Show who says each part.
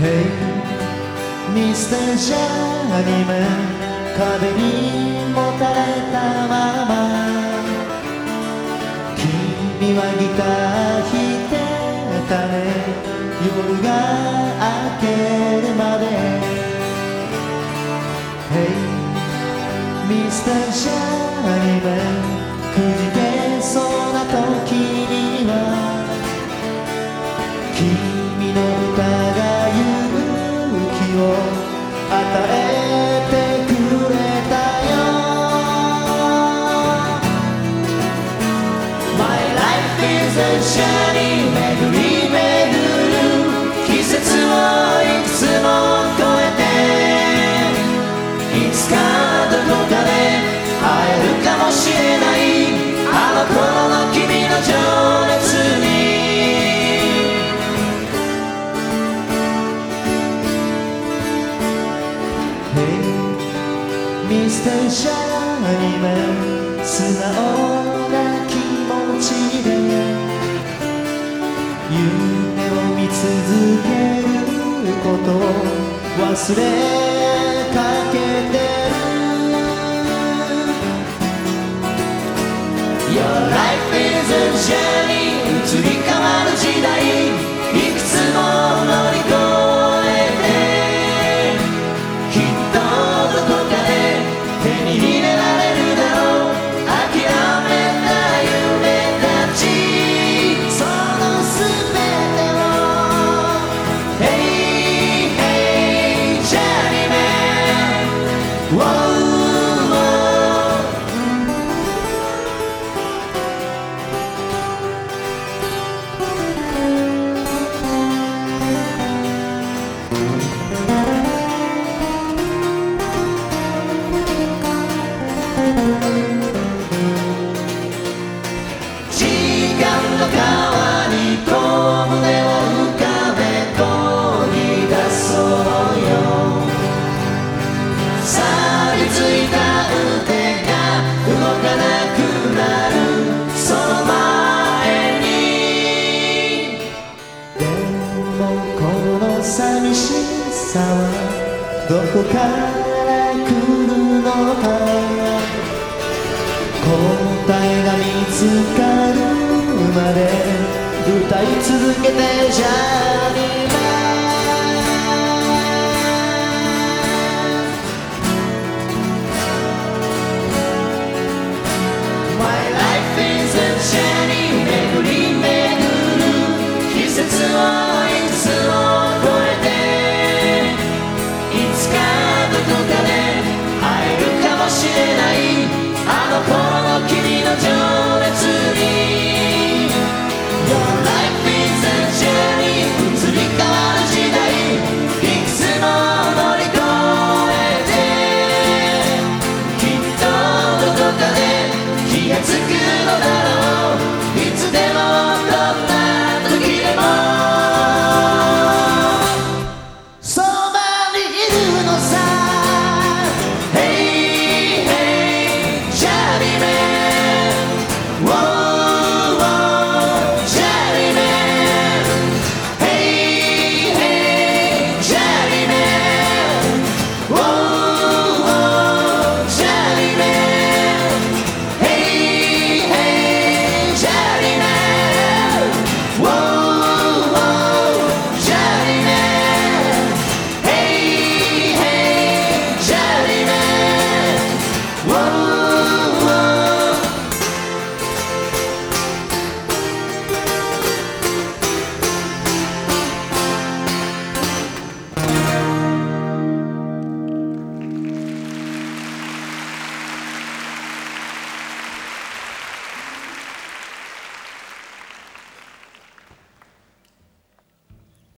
Speaker 1: Hey ミスタージャーニメ壁にもたれたまま君はギター弾いてたね夜が明けるまで Hey ミスタージャーニメくじけそうな時には life is a journey 巡り巡る季節をいくつも超えていつかどこかで会えるかもしれないあの頃の君の情熱に。Hey ミスターシャーニメ素直な気持ちで。夢を見続けること忘れかけてる。Your life is a journey 移り変わる時代。Whoa, こから来るのか答えが見つかるまで歌い続けてジャーニー